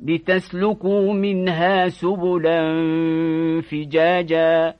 لتسلكوا منها سبلا فجاجا